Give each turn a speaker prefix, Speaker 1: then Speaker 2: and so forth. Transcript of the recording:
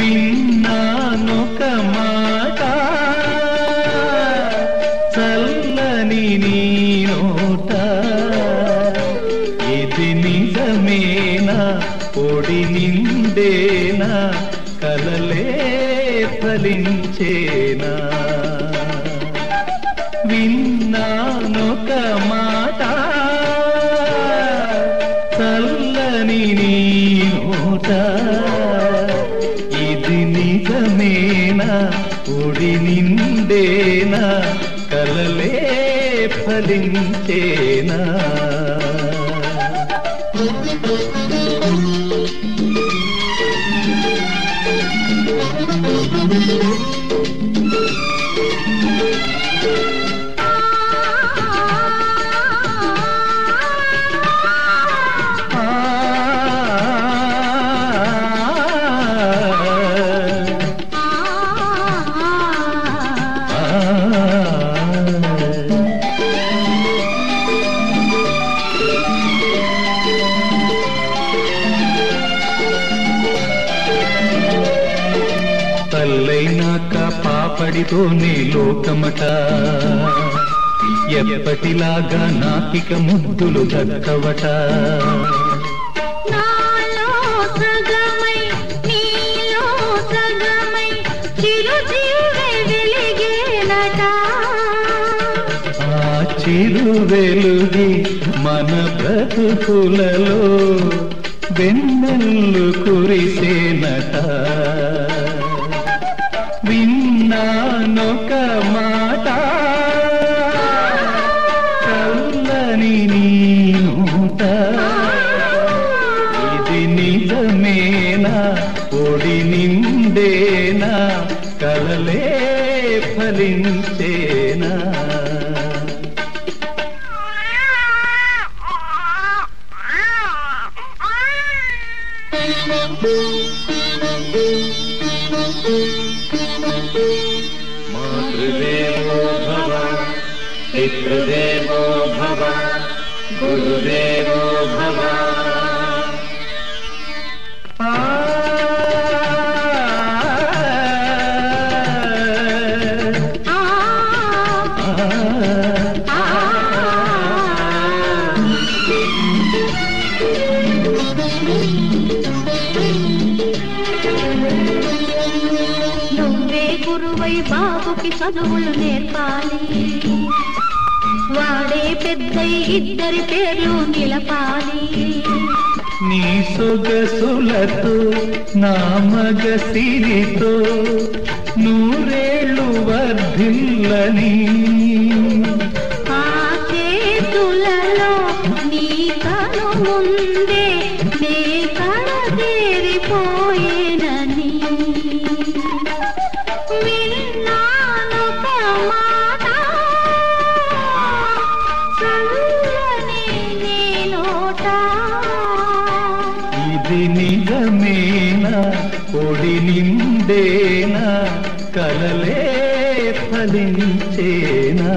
Speaker 1: విన్నానొక మాట చల్లని నీ నోట. ఇది నిజమేనా? పొడి నిండేనా? కలలే కదలించేనా? విన్నానొక మాట. చల్లని నీ నోట. ఇది నిజమేనా? ఉడి నిండేనా? కలలే ఫలించేనా? తల్లైనాక పాపడితోనే లోకమట. ఎప్పటిలాగా నాకిక ముద్దులు దక్కవట. చిరు వెలుగి మన బ్రతుకులలో వెన్నెల్లు కురిసేనట. నిజమేనా పొడి నిండేనా? కలలే ఫలించేనా? మాతృదేవో భవ పితృదేవో భవ గురుదేవో భవ.
Speaker 2: నువ్వే గురువై బాబుకి చదువులు నేర్పాలి. వాడే పెద్దై ఇద్దరి పేర్లు నిలపాలి.
Speaker 1: నీ సొగసులతో నా మగ సిరితో నూరేళ్ళు వర్ధిల్లని.
Speaker 2: ముందే నీ కడదేరిపోయేనని విన్నానొక మాట చల్లని నీ నోట.
Speaker 1: ఇది నిజమేనా? పొడి నిండేనా? కలలే ఫలించేనా?